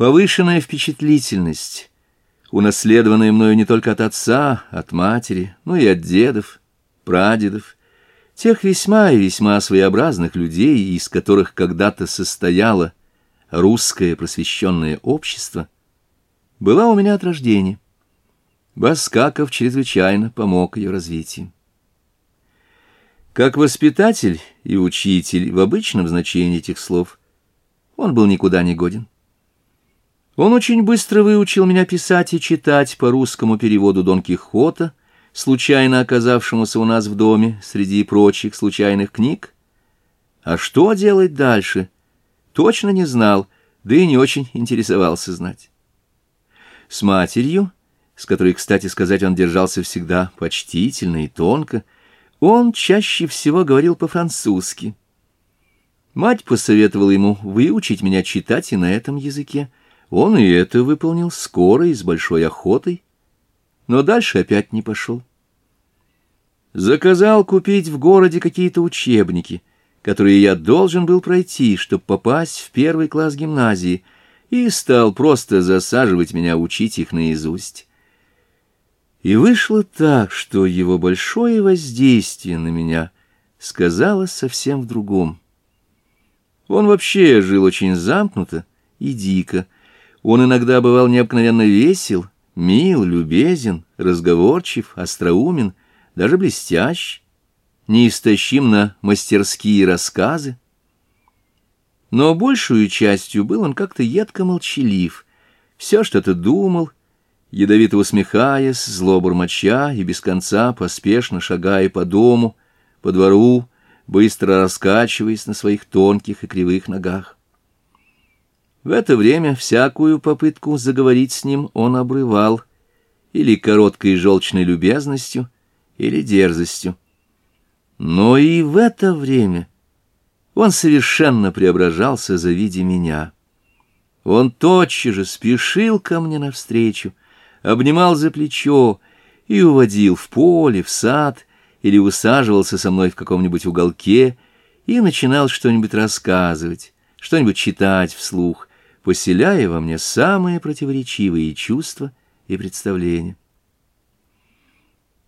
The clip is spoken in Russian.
Повышенная впечатлительность, унаследованная мною не только от отца, от матери, но и от дедов, прадедов, тех весьма и весьма своеобразных людей, из которых когда-то состояло русское просвещенное общество, была у меня от рождения. Баскаков чрезвычайно помог ее развитию. Как воспитатель и учитель в обычном значении этих слов он был никуда не годен. Он очень быстро выучил меня писать и читать по русскому переводу Дон Кихота, случайно оказавшемуся у нас в доме среди прочих случайных книг. А что делать дальше? Точно не знал, да и не очень интересовался знать. С матерью, с которой, кстати сказать, он держался всегда почтительно и тонко, он чаще всего говорил по-французски. Мать посоветовала ему выучить меня читать и на этом языке — он и это выполнил скоро и с большой охотой, но дальше опять не пошел. Заказал купить в городе какие-то учебники, которые я должен был пройти, чтобы попасть в первый класс гимназии, и стал просто засаживать меня учить их наизусть. И вышло так, что его большое воздействие на меня сказалось совсем в другом. Он вообще жил очень замкнуто и дико, он иногда бывал необыкновенно весел, мил, любезен, разговорчив, остроумен, даже блестящ, неистощим на мастерские рассказы. Но большую частью был он как-то едко молчалив, все что-то думал, ядовито усмехаясь, зло бурмоча и без конца поспешно шагая по дому, по двору, быстро раскачиваясь на своих тонких и кривых ногах. В это время всякую попытку заговорить с ним он обрывал или короткой желчной любезностью, или дерзостью. Но и в это время он совершенно преображался, за завидя меня. Он тотчас же спешил ко мне навстречу, обнимал за плечо и уводил в поле, в сад, или усаживался со мной в каком-нибудь уголке и начинал что-нибудь рассказывать, что-нибудь читать вслух, поселяя во мне самые противоречивые чувства и представления.